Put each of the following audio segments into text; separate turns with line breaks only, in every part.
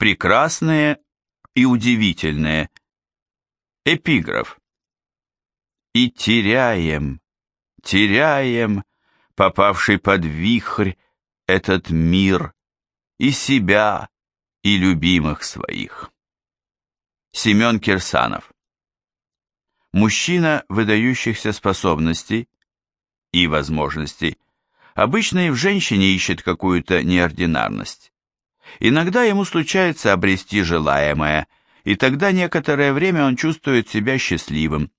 Прекрасные и удивительные. Эпиграф. И теряем, теряем, попавший под вихрь, этот мир, и себя, и любимых своих. Семен Кирсанов Мужчина выдающихся способностей и возможностей обычно и в женщине ищет какую-то неординарность. Иногда ему случается обрести желаемое, и тогда некоторое время он чувствует себя счастливым,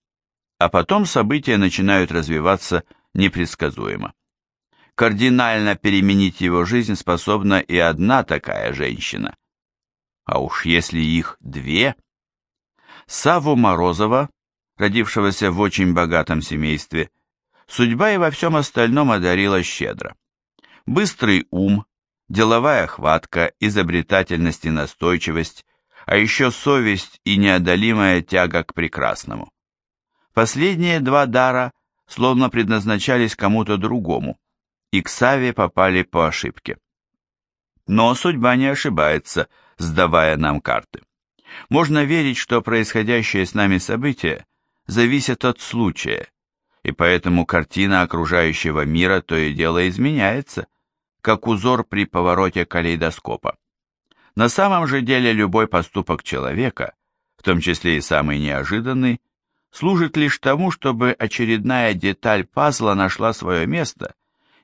а потом события начинают развиваться непредсказуемо. Кардинально переменить его жизнь способна и одна такая женщина. А уж если их две... Саву Морозова, родившегося в очень богатом семействе, судьба и во всем остальном одарила щедро. Быстрый ум, деловая хватка, изобретательность и настойчивость, а еще совесть и неодолимая тяга к прекрасному. Последние два дара словно предназначались кому-то другому, и к Саве попали по ошибке. Но судьба не ошибается, сдавая нам карты. Можно верить, что происходящее с нами события зависят от случая, и поэтому картина окружающего мира то и дело изменяется, как узор при повороте калейдоскопа. На самом же деле любой поступок человека, в том числе и самый неожиданный, служит лишь тому, чтобы очередная деталь пазла нашла свое место,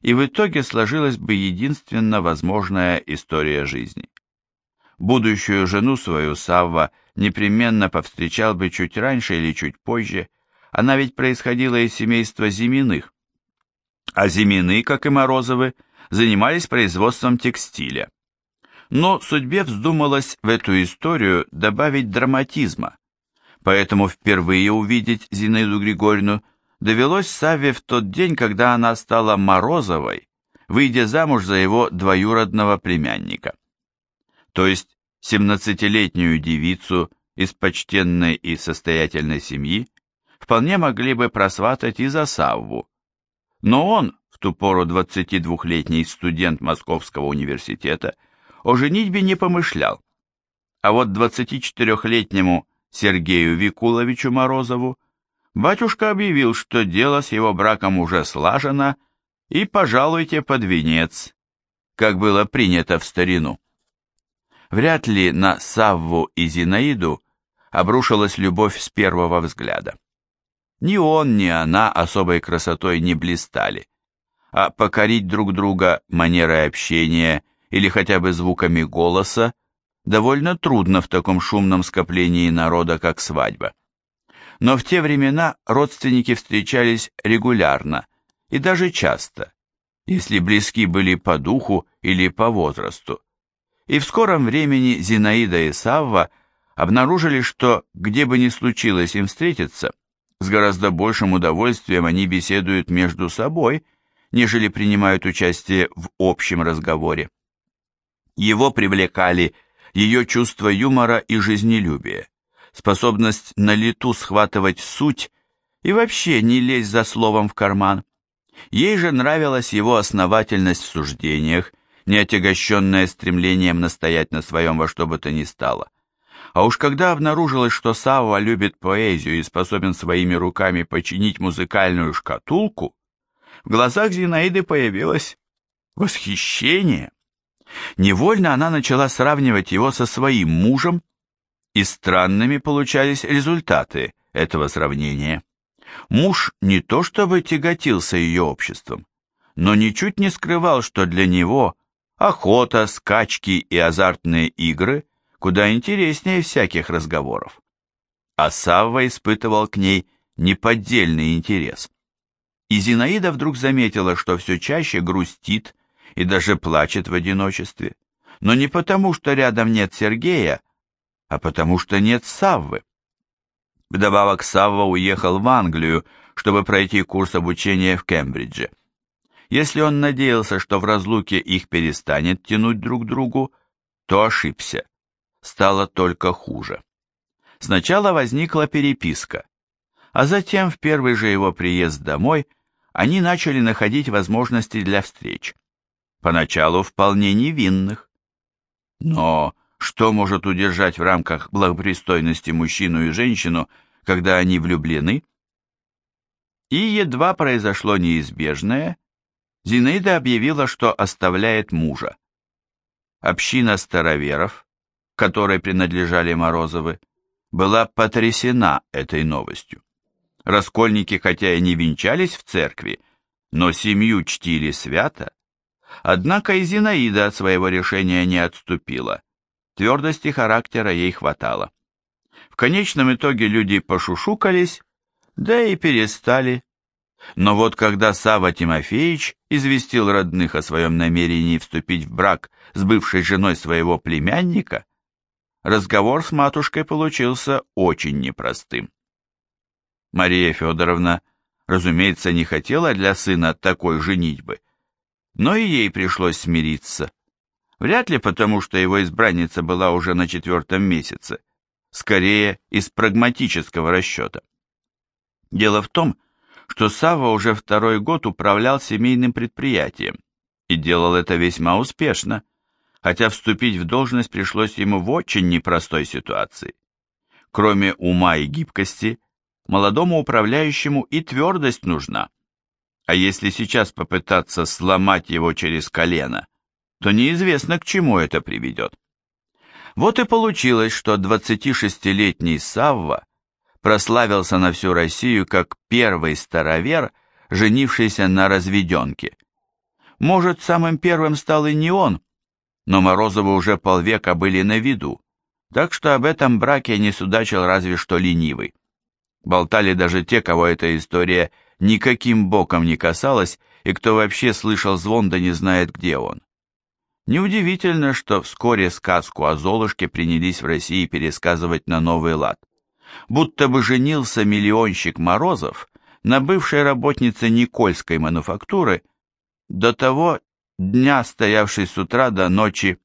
и в итоге сложилась бы единственно возможная история жизни. Будущую жену свою Савва непременно повстречал бы чуть раньше или чуть позже, она ведь происходила из семейства Зиминых. А Зимины, как и Морозовы, занимались производством текстиля. Но судьбе вздумалось в эту историю добавить драматизма, поэтому впервые увидеть Зинаиду Григорьевну довелось Савве в тот день, когда она стала Морозовой, выйдя замуж за его двоюродного племянника. То есть семнадцатилетнюю девицу из почтенной и состоятельной семьи вполне могли бы просватать и за Савву. Но он, в ту пору 22-летний студент Московского университета, о женитьбе не помышлял. А вот 24-летнему Сергею Викуловичу Морозову батюшка объявил, что дело с его браком уже слажено, и пожалуйте под венец, как было принято в старину. Вряд ли на Савву и Зинаиду обрушилась любовь с первого взгляда. Ни он, ни она особой красотой не блистали, а покорить друг друга манерой общения или хотя бы звуками голоса довольно трудно в таком шумном скоплении народа, как свадьба. Но в те времена родственники встречались регулярно и даже часто, если близки были по духу или по возрасту. И в скором времени Зинаида и Савва обнаружили, что где бы ни случилось им встретиться, с гораздо большим удовольствием они беседуют между собой, нежели принимают участие в общем разговоре. Его привлекали ее чувство юмора и жизнелюбие, способность на лету схватывать суть и вообще не лезть за словом в карман. Ей же нравилась его основательность в суждениях, не стремлением настоять на своем во что бы то ни стало. А уж когда обнаружилось, что Савва любит поэзию и способен своими руками починить музыкальную шкатулку, в глазах Зинаиды появилось восхищение. Невольно она начала сравнивать его со своим мужем, и странными получались результаты этого сравнения. Муж не то чтобы тяготился ее обществом, но ничуть не скрывал, что для него охота, скачки и азартные игры куда интереснее всяких разговоров. А Савва испытывал к ней неподдельный интерес. И Зинаида вдруг заметила, что все чаще грустит и даже плачет в одиночестве. Но не потому, что рядом нет Сергея, а потому что нет Саввы. Вдобавок Савва уехал в Англию, чтобы пройти курс обучения в Кембридже. Если он надеялся, что в разлуке их перестанет тянуть друг к другу, то ошибся. Стало только хуже. Сначала возникла переписка, а затем в первый же его приезд домой они начали находить возможности для встреч. Поначалу вполне невинных. Но Что может удержать в рамках благопристойности мужчину и женщину, когда они влюблены? И едва произошло неизбежное, Зинаида объявила, что оставляет мужа. Община староверов, которой принадлежали Морозовы, была потрясена этой новостью. Раскольники, хотя и не венчались в церкви, но семью чтили свято. Однако и Зинаида от своего решения не отступила. Твердости характера ей хватало. В конечном итоге люди пошушукались, да и перестали но вот когда Сава Тимофеевич известил родных о своем намерении вступить в брак с бывшей женой своего племянника, разговор с матушкой получился очень непростым. Мария Федоровна, разумеется, не хотела для сына такой женитьбы, но и ей пришлось смириться. Вряд ли потому, что его избранница была уже на четвертом месяце, скорее из прагматического расчета. Дело в том, что Сава уже второй год управлял семейным предприятием и делал это весьма успешно, хотя вступить в должность пришлось ему в очень непростой ситуации. Кроме ума и гибкости, молодому управляющему и твердость нужна. А если сейчас попытаться сломать его через колено, то неизвестно, к чему это приведет. Вот и получилось, что 26-летний Савва прославился на всю Россию как первый старовер, женившийся на разведенке. Может, самым первым стал и не он, но Морозовы уже полвека были на виду, так что об этом браке не судачил разве что ленивый. Болтали даже те, кого эта история никаким боком не касалась, и кто вообще слышал звон, да не знает, где он. Неудивительно, что вскоре сказку о Золушке принялись в России пересказывать на новый лад будто бы женился миллионщик Морозов на бывшей работнице Никольской мануфактуры, до того дня, стоявшей с утра до ночи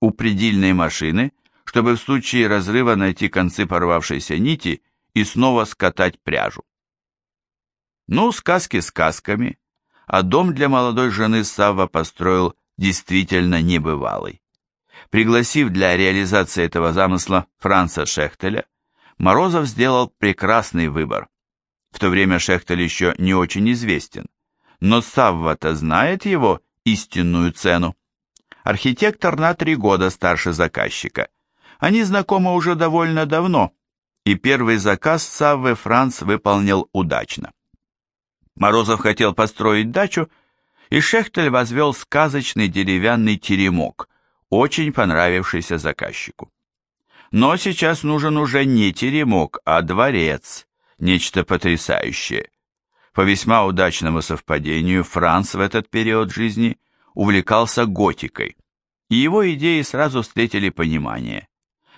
у предельной машины, чтобы в случае разрыва найти концы порвавшейся нити и снова скатать пряжу. Ну, сказки сказками, а дом для молодой жены Савва построил действительно небывалый. Пригласив для реализации этого замысла Франца Шехтеля, Морозов сделал прекрасный выбор. В то время Шехтель еще не очень известен, но Савва-то знает его истинную цену. Архитектор на три года старше заказчика. Они знакомы уже довольно давно, и первый заказ Саввы Франц выполнил удачно. Морозов хотел построить дачу, и Шехтель возвел сказочный деревянный теремок, очень понравившийся заказчику. Но сейчас нужен уже не теремок, а дворец, нечто потрясающее. По весьма удачному совпадению Франц в этот период жизни увлекался готикой, и его идеи сразу встретили понимание.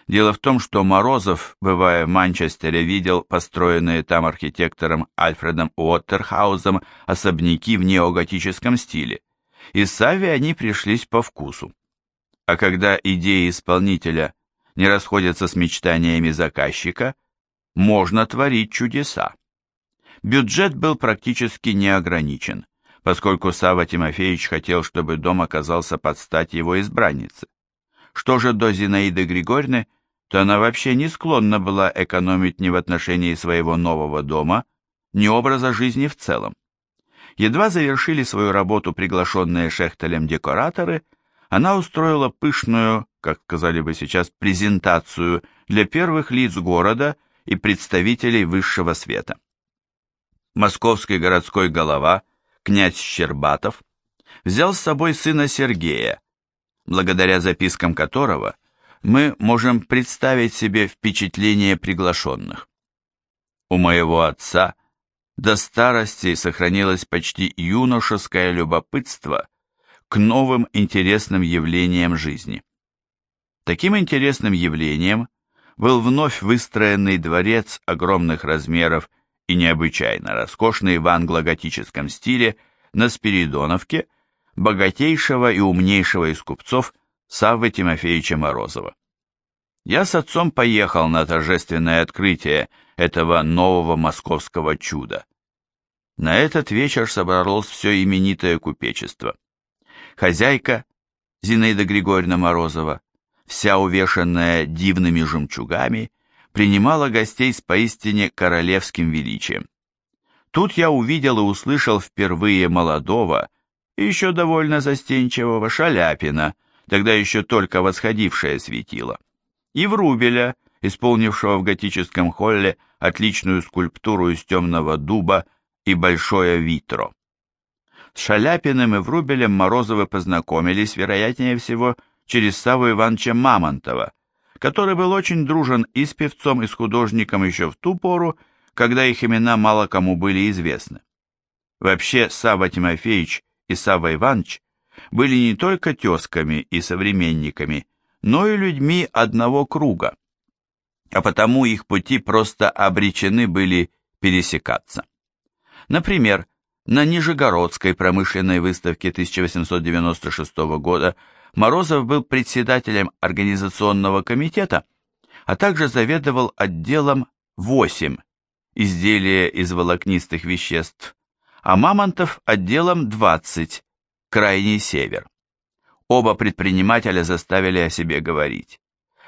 Дело в том, что Морозов, бывая в Манчестере, видел построенные там архитектором Альфредом Уоттерхаузом особняки в неоготическом стиле, и Савве они пришлись по вкусу. А когда идеи исполнителя не расходятся с мечтаниями заказчика, можно творить чудеса. Бюджет был практически не ограничен, поскольку Сава Тимофеевич хотел, чтобы дом оказался под стать его избраннице. Что же до Зинаиды Григорьевны, то она вообще не склонна была экономить ни в отношении своего нового дома, ни образа жизни в целом. Едва завершили свою работу приглашенные Шехтелем декораторы, она устроила пышную как сказали бы сейчас, презентацию для первых лиц города и представителей высшего света. Московский городской голова, князь Щербатов, взял с собой сына Сергея, благодаря запискам которого мы можем представить себе впечатление приглашенных. У моего отца до старости сохранилось почти юношеское любопытство к новым интересным явлениям жизни. Таким интересным явлением был вновь выстроенный дворец огромных размеров и необычайно роскошный в англо-готическом стиле на Спиридоновке богатейшего и умнейшего из купцов Саввы Тимофеевича Морозова. Я с отцом поехал на торжественное открытие этого нового московского чуда. На этот вечер собралось все именитое купечество. Хозяйка Зинаида Григорьевна Морозова, вся увешанная дивными жемчугами, принимала гостей с поистине королевским величием. Тут я увидел и услышал впервые молодого еще довольно застенчивого Шаляпина, тогда еще только восходившее светило, и Врубеля, исполнившего в готическом холле отличную скульптуру из темного дуба и большое витро. С Шаляпиным и Врубелем Морозовы познакомились, вероятнее всего, через Саву Ивановича Мамонтова, который был очень дружен и с певцом, и с художником еще в ту пору, когда их имена мало кому были известны. Вообще, Савва Тимофеевич и Савва Иванович были не только тезками и современниками, но и людьми одного круга, а потому их пути просто обречены были пересекаться. Например, на Нижегородской промышленной выставке 1896 года Морозов был председателем организационного комитета, а также заведовал отделом 8 изделия из волокнистых веществ, а Мамонтов отделом 20 крайний север. Оба предпринимателя заставили о себе говорить.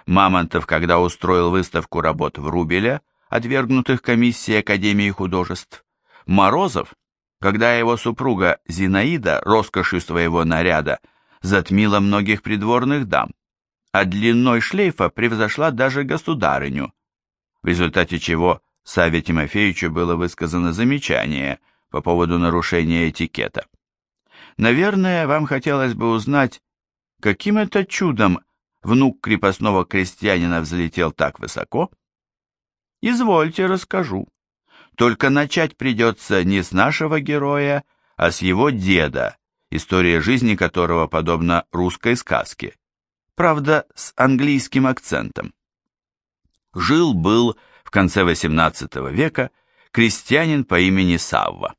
Мамонтов, когда устроил выставку работ в Рубеля, отвергнутых комиссией Академии художеств, Морозов, когда его супруга Зинаида роскошью своего наряда затмила многих придворных дам, а длиной шлейфа превзошла даже государыню, в результате чего Саве Тимофеевичу было высказано замечание по поводу нарушения этикета. Наверное, вам хотелось бы узнать, каким это чудом внук крепостного крестьянина взлетел так высоко? Извольте, расскажу. Только начать придется не с нашего героя, а с его деда, история жизни которого подобна русской сказке, правда, с английским акцентом. Жил-был в конце XVIII века крестьянин по имени Савва.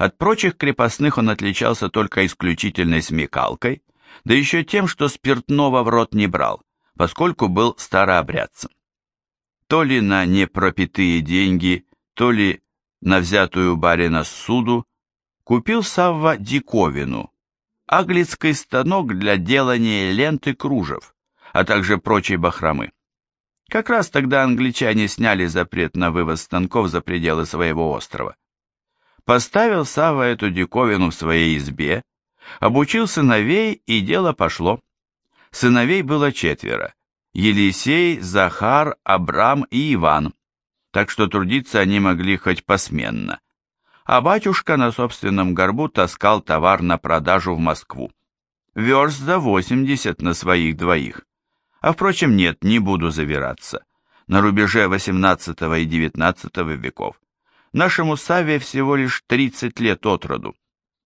От прочих крепостных он отличался только исключительной смекалкой, да еще тем, что спиртного в рот не брал, поскольку был старообрядцем. То ли на непропитые деньги, то ли на взятую барина суду, купил Савва диковину, аглицкий станок для делания ленты кружев, а также прочей бахромы. Как раз тогда англичане сняли запрет на вывоз станков за пределы своего острова. Поставил Сава эту диковину в своей избе, обучил сыновей, и дело пошло. Сыновей было четверо – Елисей, Захар, Абрам и Иван, так что трудиться они могли хоть посменно. А батюшка на собственном горбу таскал товар на продажу в Москву. Верст за 80 на своих двоих. А впрочем, нет, не буду завираться. На рубеже XVIII и XIX веков нашему Саве всего лишь 30 лет от роду,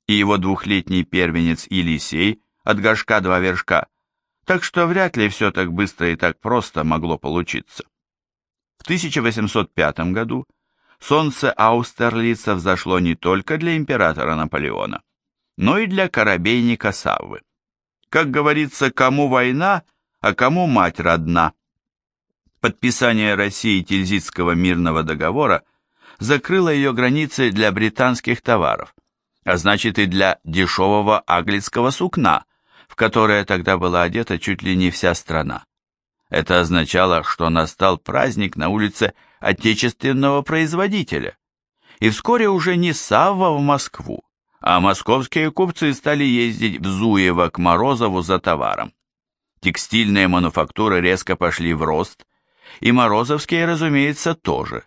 и его двухлетний первенец Елисей от горшка два вершка, так что вряд ли все так быстро и так просто могло получиться. В 1805 году солнце Аустерлица взошло не только для императора Наполеона, но и для корабейника Саввы. Как говорится, кому война, а кому мать родна. Подписание России Тильзитского мирного договора закрыло ее границы для британских товаров, а значит и для дешевого аглицкого сукна, в которое тогда была одета чуть ли не вся страна. Это означало, что настал праздник на улице отечественного производителя. И вскоре уже не Савва в Москву, а московские купцы стали ездить в Зуево к Морозову за товаром. Текстильные мануфактуры резко пошли в рост, и Морозовские, разумеется, тоже.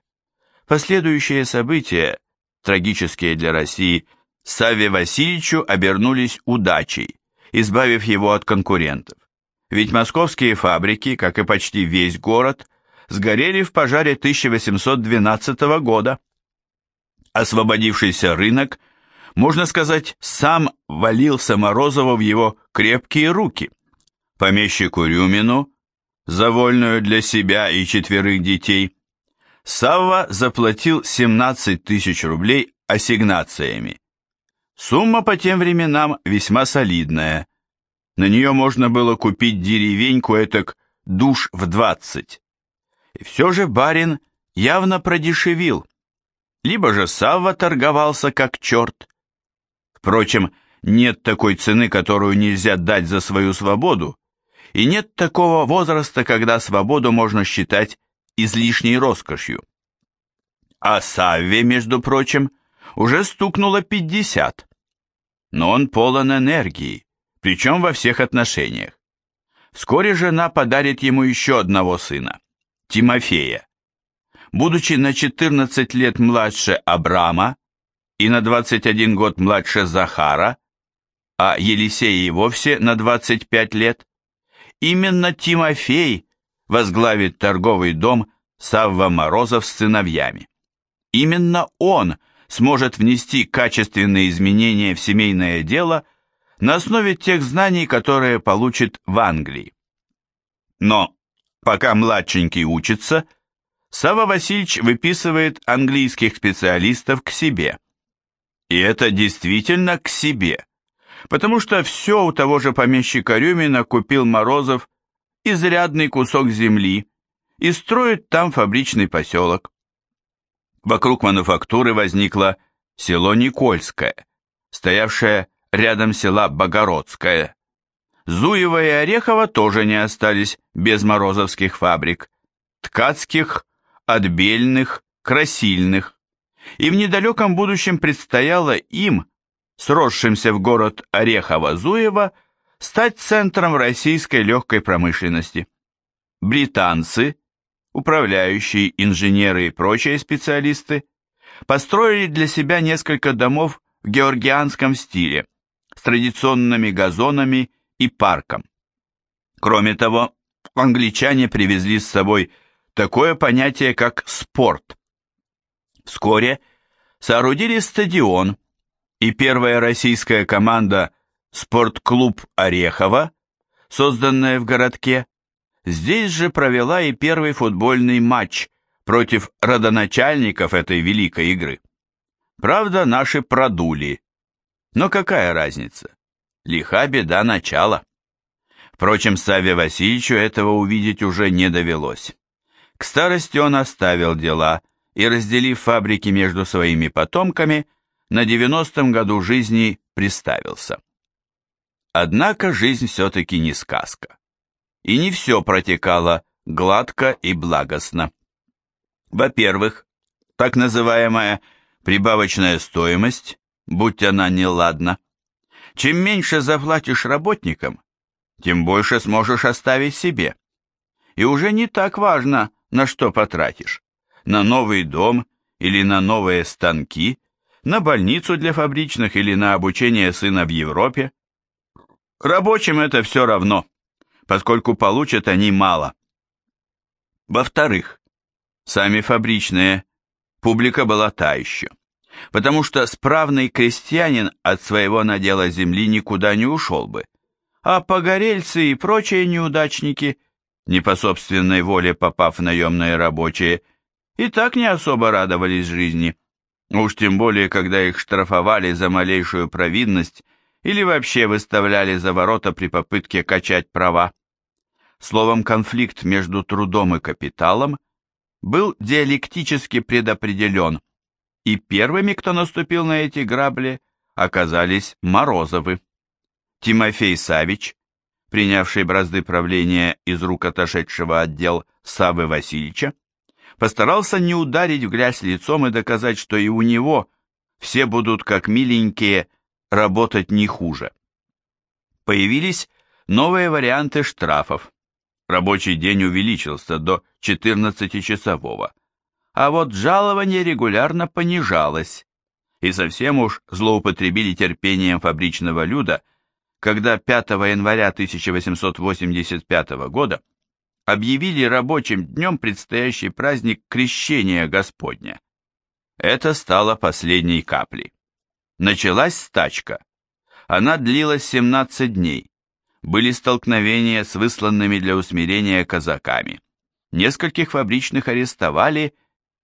Последующие события, трагические для России, Савве Васильевичу обернулись удачей, избавив его от конкурентов. Ведь московские фабрики, как и почти весь город, сгорели в пожаре 1812 года. Освободившийся рынок, можно сказать, сам валился Морозову в его крепкие руки помещику Рюмину, за вольную для себя и четверых детей, Савва заплатил 17 тысяч рублей ассигнациями. Сумма по тем временам весьма солидная. На нее можно было купить деревеньку этак душ в 20. И все же барин явно продешевил. Либо же Савва торговался как черт. Впрочем, нет такой цены, которую нельзя дать за свою свободу, и нет такого возраста, когда свободу можно считать излишней роскошью. А Савве, между прочим, уже стукнуло 50. Но он полон энергии, причем во всех отношениях. Вскоре жена подарит ему еще одного сына, Тимофея. Будучи на 14 лет младше Абрама и на 21 год младше Захара, а Елисей и вовсе на 25 лет, именно Тимофей возглавит торговый дом Савва Морозов с сыновьями. Именно он сможет внести качественные изменения в семейное дело на основе тех знаний, которые получит в Англии. Но пока младшенький учится, Сава Васильевич выписывает английских специалистов к себе. И это действительно к себе, потому что все у того же помещика Рюмина купил Морозов изрядный кусок земли и строит там фабричный поселок. Вокруг мануфактуры возникло село Никольское, стоявшее рядом села Богородское. Зуева и Орехова тоже не остались без морозовских фабрик, ткацких, отбельных, красильных. И в недалеком будущем предстояло им, сросшимся в город Орехово-Зуево, стать центром российской легкой промышленности. Британцы, управляющие, инженеры и прочие специалисты, построили для себя несколько домов в георгианском стиле, с традиционными газонами и парком. Кроме того, англичане привезли с собой такое понятие, как спорт. Вскоре соорудили стадион, и первая российская команда «Спортклуб Орехова», созданная в городке, здесь же провела и первый футбольный матч против родоначальников этой великой игры. Правда, наши продули. Но какая разница? Лиха беда начала. Впрочем, Саве Васильевичу этого увидеть уже не довелось. К старости он оставил дела и, разделив фабрики между своими потомками, на девяностом году жизни приставился. Однако жизнь все-таки не сказка. И не все протекало гладко и благостно. Во-первых, так называемая прибавочная стоимость, будь она неладна, чем меньше заплатишь работникам, тем больше сможешь оставить себе. И уже не так важно, на что потратишь. На новый дом или на новые станки, на больницу для фабричных или на обучение сына в Европе. Рабочим это все равно, поскольку получат они мало. Во-вторых, сами фабричные, публика была та еще, потому что справный крестьянин от своего надела земли никуда не ушел бы, а погорельцы и прочие неудачники, не по собственной воле попав в наемные рабочие, и так не особо радовались жизни. Уж тем более, когда их штрафовали за малейшую провинность или вообще выставляли за ворота при попытке качать права. Словом, конфликт между трудом и капиталом был диалектически предопределен, и первыми, кто наступил на эти грабли, оказались Морозовы. Тимофей Савич, принявший бразды правления из рук отошедшего отдел Савы Васильевича, постарался не ударить в грязь лицом и доказать, что и у него все будут как миленькие, работать не хуже. Появились новые варианты штрафов. Рабочий день увеличился до 14-часового, а вот жалование регулярно понижалось, и совсем уж злоупотребили терпением фабричного люда, когда 5 января 1885 года объявили рабочим днем предстоящий праздник Крещения Господня. Это стало последней каплей. Началась стачка. Она длилась 17 дней. Были столкновения с высланными для усмирения казаками. Нескольких фабричных арестовали,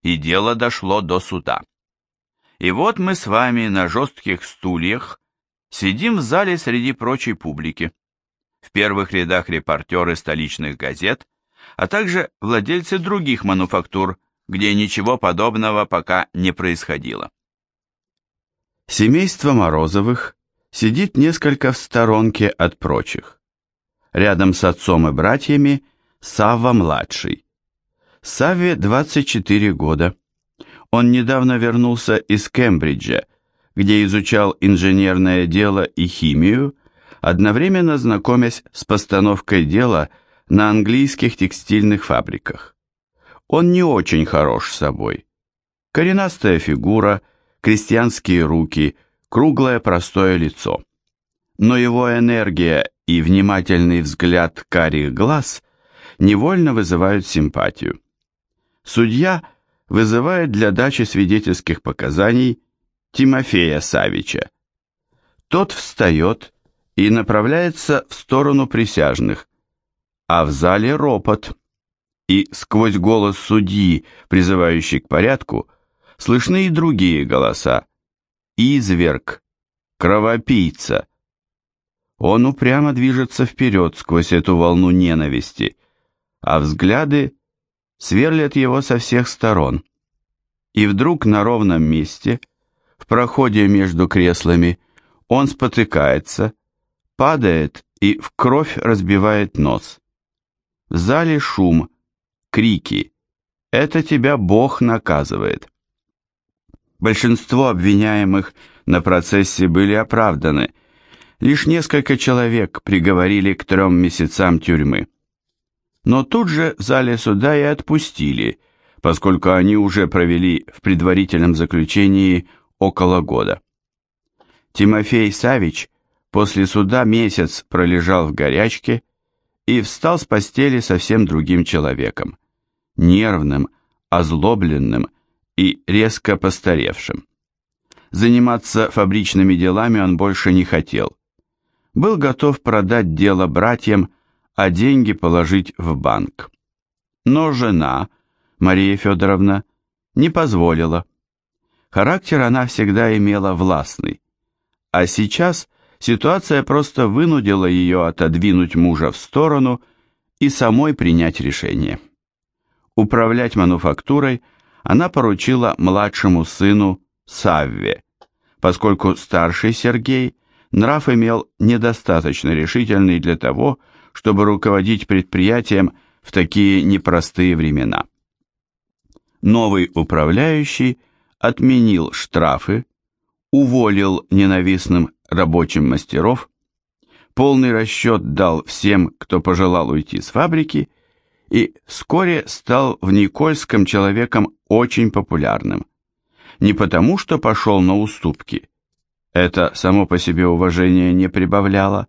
и дело дошло до суда. И вот мы с вами на жестких стульях сидим в зале среди прочей публики. В первых рядах репортеры столичных газет, а также владельцы других мануфактур, где ничего подобного пока не происходило. Семейство Морозовых сидит несколько в сторонке от прочих. Рядом с отцом и братьями Савва-младший. Савве 24 года. Он недавно вернулся из Кембриджа, где изучал инженерное дело и химию, одновременно знакомясь с постановкой дела на английских текстильных фабриках. Он не очень хорош собой. Коренастая фигура, крестьянские руки, круглое простое лицо. Но его энергия и внимательный взгляд карих глаз невольно вызывают симпатию. Судья вызывает для дачи свидетельских показаний Тимофея Савича. Тот встает и направляется в сторону присяжных, а в зале ропот, и сквозь голос судьи, призывающий к порядку, слышны и другие голоса. Изверг, кровопийца. Он упрямо движется вперед сквозь эту волну ненависти, а взгляды сверлят его со всех сторон. И вдруг на ровном месте – в проходе между креслами он спотыкается, падает и в кровь разбивает нос. В зале шум, крики. Это тебя Бог наказывает. Большинство обвиняемых на процессе были оправданы. Лишь несколько человек приговорили к трем месяцам тюрьмы. Но тут же в зале суда и отпустили, поскольку они уже провели в предварительном заключении около года. Тимофей Савич после суда месяц пролежал в горячке и встал с постели совсем другим человеком, нервным, озлобленным и резко постаревшим. Заниматься фабричными делами он больше не хотел. Был готов продать дело братьям, а деньги положить в банк. Но жена, Мария Федоровна, не позволила. Характер она всегда имела властный. А сейчас ситуация просто вынудила ее отодвинуть мужа в сторону и самой принять решение. Управлять мануфактурой она поручила младшему сыну Савве, поскольку старший Сергей нрав имел недостаточно решительный для того, чтобы руководить предприятием в такие непростые времена. Новый управляющий – отменил штрафы, уволил ненавистным рабочим мастеров, полный расчет дал всем, кто пожелал уйти с фабрики, и вскоре стал в Никольском человеком очень популярным. Не потому, что пошел на уступки, это само по себе уважение не прибавляло,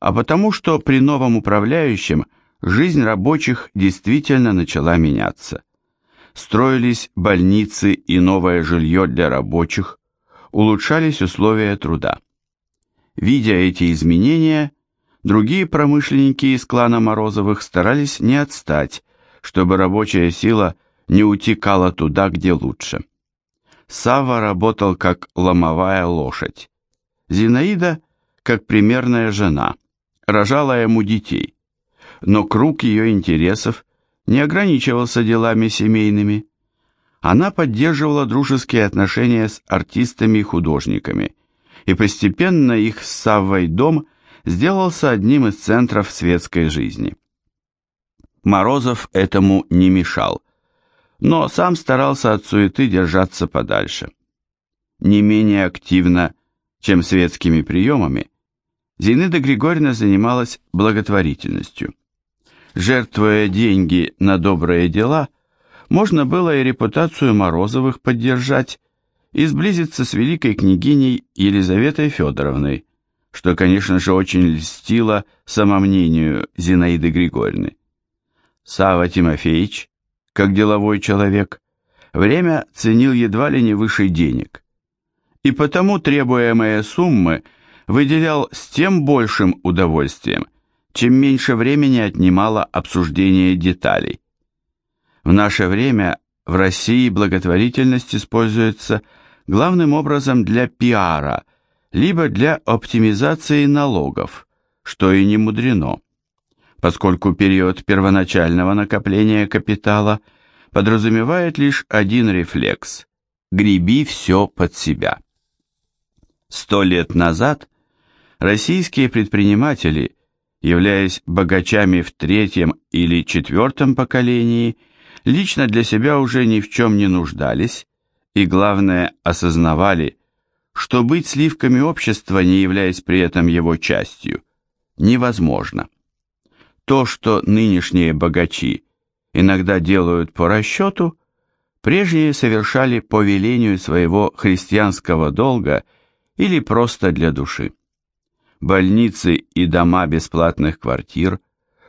а потому, что при новом управляющем жизнь рабочих действительно начала меняться строились больницы и новое жилье для рабочих, улучшались условия труда. Видя эти изменения, другие промышленники из клана Морозовых старались не отстать, чтобы рабочая сила не утекала туда, где лучше. Сава работал как ломовая лошадь. Зинаида, как примерная жена, рожала ему детей, но круг ее интересов не ограничивался делами семейными. Она поддерживала дружеские отношения с артистами и художниками, и постепенно их с Саввой дом сделался одним из центров светской жизни. Морозов этому не мешал, но сам старался от суеты держаться подальше. Не менее активно, чем светскими приемами, Зинаида Григорьевна занималась благотворительностью жертвуя деньги на добрые дела, можно было и репутацию Морозовых поддержать и сблизиться с великой княгиней Елизаветой Федоровной, что, конечно же, очень льстило самомнению Зинаиды Григорьевны. Сава Тимофеевич, как деловой человек, время ценил едва ли не выше денег, и потому требуемые суммы выделял с тем большим удовольствием, чем меньше времени отнимало обсуждение деталей. В наше время в России благотворительность используется главным образом для пиара, либо для оптимизации налогов, что и не мудрено, поскольку период первоначального накопления капитала подразумевает лишь один рефлекс – греби все под себя. Сто лет назад российские предприниматели – являясь богачами в третьем или четвертом поколении, лично для себя уже ни в чем не нуждались и, главное, осознавали, что быть сливками общества, не являясь при этом его частью, невозможно. То, что нынешние богачи иногда делают по расчету, прежние совершали по велению своего христианского долга или просто для души. Больницы и дома бесплатных квартир,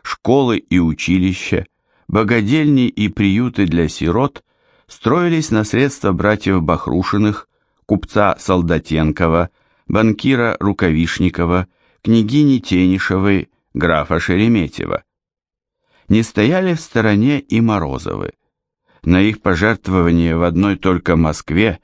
школы и училища, богадельни и приюты для сирот строились на средства братьев Бахрушиных, купца Солдатенкова, банкира Рукавишникова, княгини Тенишевой, графа Шереметьева. Не стояли в стороне и Морозовы. На их пожертвования в одной только Москве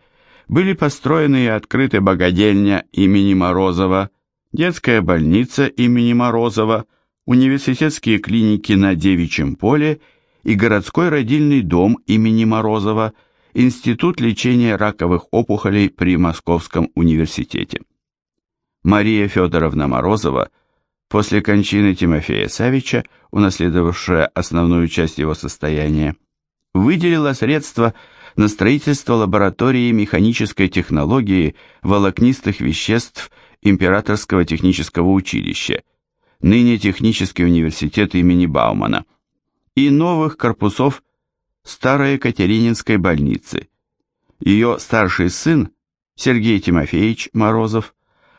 были построены и открыты богадельня имени Морозова, детская больница имени Морозова, университетские клиники на Девичьем поле и городской родильный дом имени Морозова, Институт лечения раковых опухолей при Московском университете. Мария Федоровна Морозова – После кончины Тимофея Савича, унаследовавшая основную часть его состояния, выделила средства на строительство лаборатории механической технологии волокнистых веществ Императорского технического училища, ныне Технический университет имени Баумана, и новых корпусов Старой Екатерининской больницы. Ее старший сын, Сергей Тимофеевич Морозов,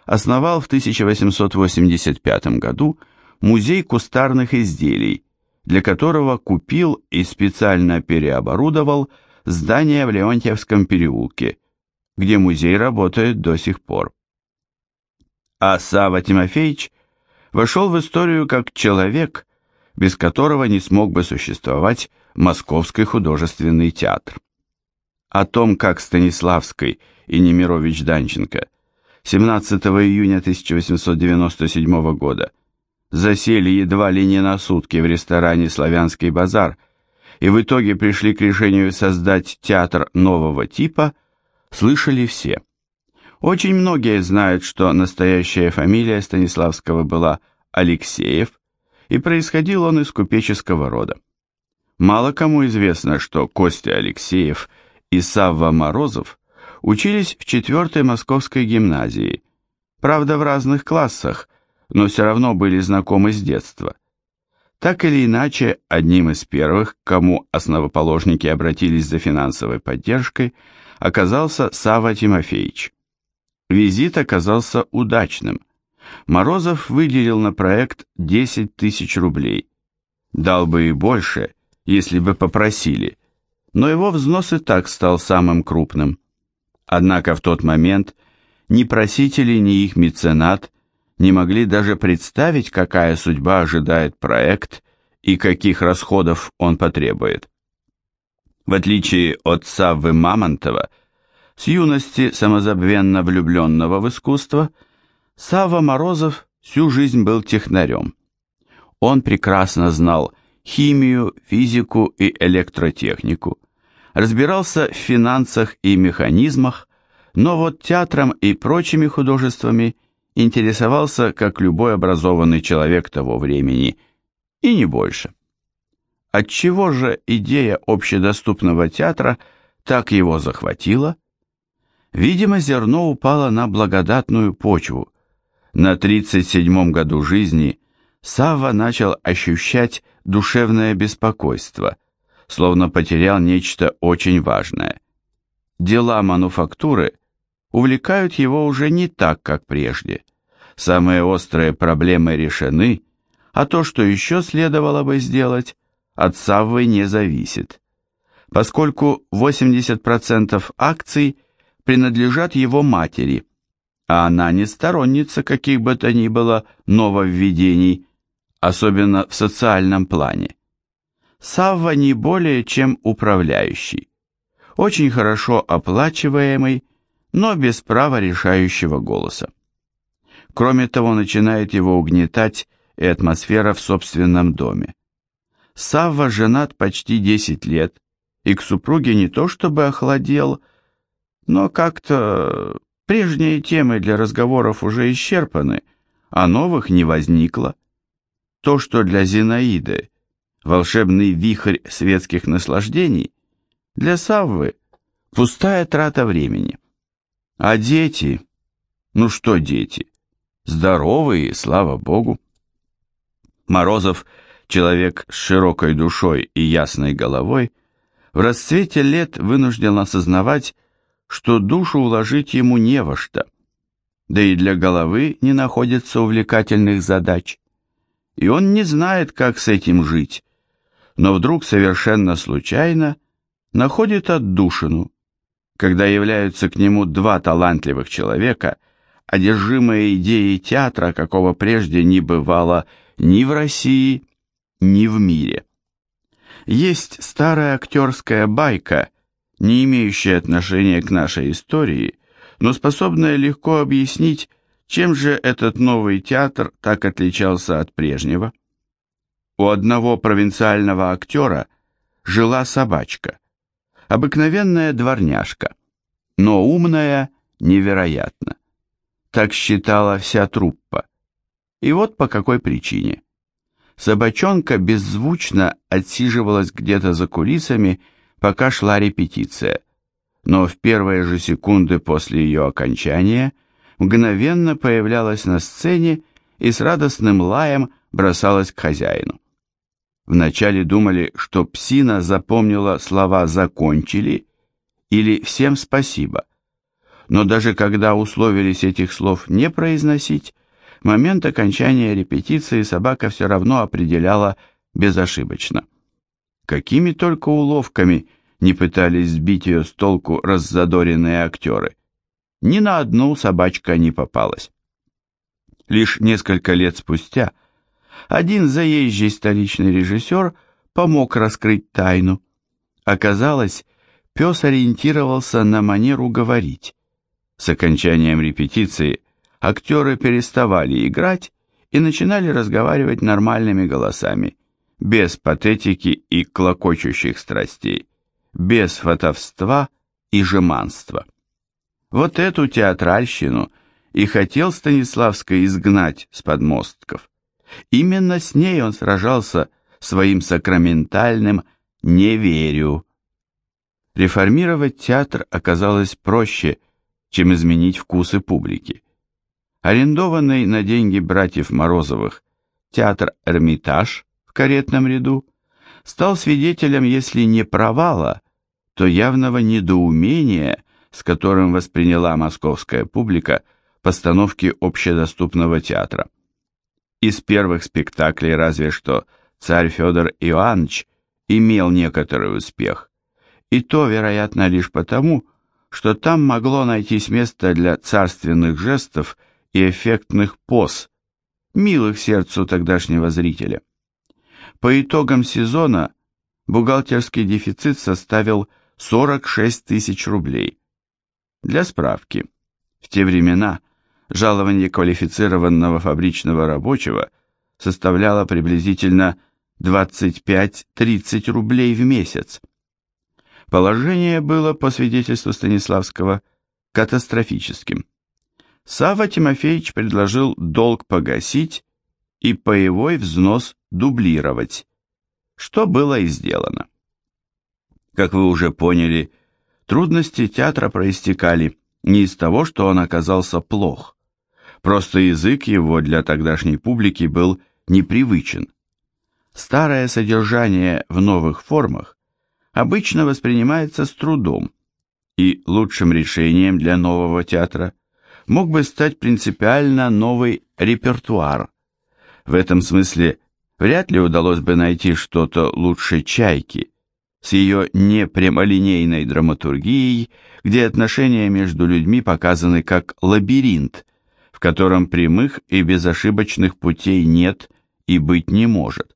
основал в 1885 году музей кустарных изделий, для которого купил и специально переоборудовал здание в Леонтьевском переулке, где музей работает до сих пор. А Сава Тимофеевич вошел в историю как человек, без которого не смог бы существовать Московский художественный театр. О том, как Станиславский и Немирович Данченко 17 июня 1897 года засели едва ли не на сутки в ресторане «Славянский базар» и в итоге пришли к решению создать театр нового типа, слышали все. Очень многие знают, что настоящая фамилия Станиславского была Алексеев, и происходил он из купеческого рода. Мало кому известно, что Костя Алексеев и Савва Морозов учились в 4 Московской гимназии, правда в разных классах, но все равно были знакомы с детства. Так или иначе, одним из первых, к кому основоположники обратились за финансовой поддержкой, оказался Сава Тимофеевич. Визит оказался удачным. Морозов выделил на проект 10 тысяч рублей. Дал бы и больше, если бы попросили, но его взнос и так стал самым крупным. Однако в тот момент ни просители, ни их меценат не могли даже представить, какая судьба ожидает проект и каких расходов он потребует. В отличие от Саввы Мамонтова, с юности самозабвенно влюбленного в искусство, Савва Морозов всю жизнь был технарем. Он прекрасно знал химию, физику и электротехнику, разбирался в финансах и механизмах, но вот театром и прочими художествами интересовался как любой образованный человек того времени, и не больше. Отчего же идея общедоступного театра так его захватила? Видимо, зерно упало на благодатную почву. На 37-м году жизни Савва начал ощущать душевное беспокойство, словно потерял нечто очень важное. Дела мануфактуры увлекают его уже не так, как прежде. Самые острые проблемы решены, а то, что еще следовало бы сделать, от Саввы не зависит. Поскольку 80% акций принадлежат его матери, а она не сторонница каких бы то ни было нововведений, особенно в социальном плане. Савва не более чем управляющий, очень хорошо оплачиваемый, но без права решающего голоса. Кроме того, начинает его угнетать и атмосфера в собственном доме. Савва женат почти 10 лет, и к супруге не то чтобы охладел, но как-то прежние темы для разговоров уже исчерпаны, а новых не возникло. то, что для Зинаиды волшебный вихрь светских наслаждений, для Саввы пустая трата времени. А дети, ну что дети, здоровые, слава богу. Морозов, человек с широкой душой и ясной головой, в расцвете лет вынужден осознавать, что душу уложить ему не во что, да и для головы не находится увлекательных задач. И он не знает, как с этим жить, но вдруг совершенно случайно находит отдушину, когда являются к нему два талантливых человека, одержимые идеей театра, какого прежде не бывало ни в России, ни в мире. Есть старая актерская байка, не имеющая отношения к нашей истории, но способная легко объяснить, чем же этот новый театр так отличался от прежнего. У одного провинциального актера жила собачка, обыкновенная дворняжка, но умная невероятно. Так считала вся труппа. И вот по какой причине. Собачонка беззвучно отсиживалась где-то за кулисами, пока шла репетиция – но в первые же секунды после ее окончания мгновенно появлялась на сцене и с радостным лаем бросалась к хозяину. Вначале думали, что псина запомнила слова «закончили» или «всем спасибо», но даже когда условились этих слов не произносить, момент окончания репетиции собака все равно определяла безошибочно. Какими только уловками – не пытались сбить ее с толку раззадоренные актеры. Ни на одну собачка не попалась. Лишь несколько лет спустя один заезжий столичный режиссер помог раскрыть тайну. Оказалось, пес ориентировался на манеру говорить. С окончанием репетиции актеры переставали играть и начинали разговаривать нормальными голосами, без патетики и клокочущих страстей без фотовства и жеманства. Вот эту театральщину и хотел Станиславский изгнать с подмостков. Именно с ней он сражался своим сакраментальным «не верю». Реформировать театр оказалось проще, чем изменить вкусы публики. Арендованный на деньги братьев Морозовых театр «Эрмитаж» в каретном ряду стал свидетелем, если не провала, то явного недоумения, с которым восприняла московская публика постановки общедоступного театра. Из первых спектаклей разве что царь Федор Иоаннович имел некоторый успех, и то, вероятно, лишь потому, что там могло найтись место для царственных жестов и эффектных поз, милых сердцу тогдашнего зрителя. По итогам сезона бухгалтерский дефицит составил 46 тысяч рублей. Для справки, в те времена жалование квалифицированного фабричного рабочего составляло приблизительно 25-30 рублей в месяц. Положение было, по свидетельству Станиславского, катастрофическим. Сава Тимофеевич предложил долг погасить и паевой взнос дублировать, что было и сделано. Как вы уже поняли, трудности театра проистекали не из того, что он оказался плох. Просто язык его для тогдашней публики был непривычен. Старое содержание в новых формах обычно воспринимается с трудом, и лучшим решением для нового театра мог бы стать принципиально новый репертуар. В этом смысле вряд ли удалось бы найти что-то лучше «Чайки», с ее непрямолинейной драматургией, где отношения между людьми показаны как лабиринт, в котором прямых и безошибочных путей нет и быть не может,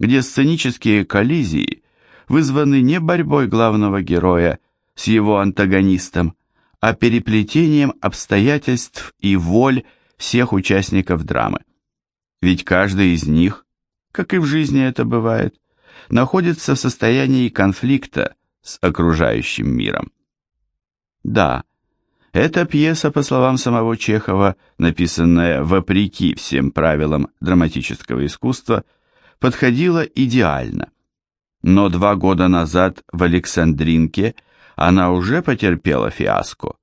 где сценические коллизии вызваны не борьбой главного героя с его антагонистом, а переплетением обстоятельств и воль всех участников драмы. Ведь каждый из них, как и в жизни это бывает, находится в состоянии конфликта с окружающим миром. Да, Эта пьеса, по словам самого Чехова, написанная вопреки всем правилам драматического искусства, подходила идеально. Но два года назад в Александринке она уже потерпела фиаско.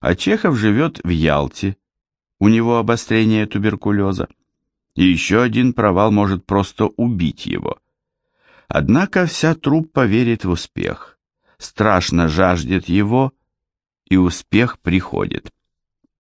А Чехов живет в Ялте, у него обострение туберкулеза, и еще один провал может просто убить его. Однако вся труппа верит в успех, страшно жаждет его, и успех приходит.